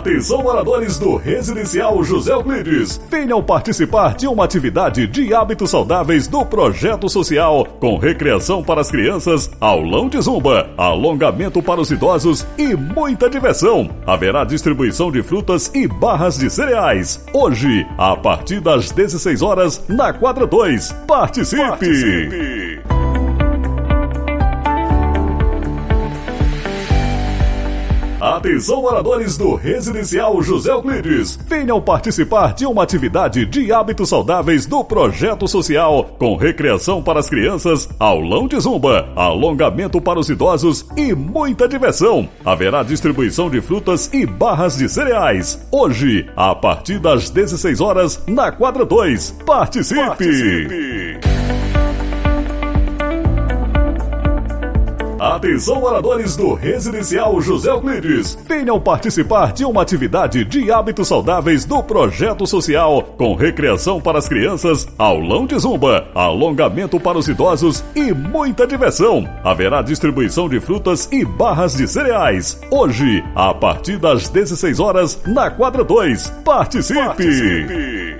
Atenção moradores do Residencial José Euclides. Venham participar de uma atividade de hábitos saudáveis do projeto social, com recreação para as crianças, aulão de zumba, alongamento para os idosos e muita diversão. Haverá distribuição de frutas e barras de cereais. Hoje, a partir das 16 horas, na quadra 2. Participe! Participe. Atenção moradores do Residencial José Euclides. Venham participar de uma atividade de hábitos saudáveis do projeto social, com recreação para as crianças, aulão de zumba, alongamento para os idosos e muita diversão. Haverá distribuição de frutas e barras de cereais. Hoje, a partir das 16 horas, na quadra 2. Participe! Participe. Atenção moradores do Residencial José Euclides. Venham participar de uma atividade de hábitos saudáveis do projeto social, com recreação para as crianças, aulão de zumba, alongamento para os idosos e muita diversão. Haverá distribuição de frutas e barras de cereais. Hoje, a partir das 16 horas, na quadra 2. Participe! Participe.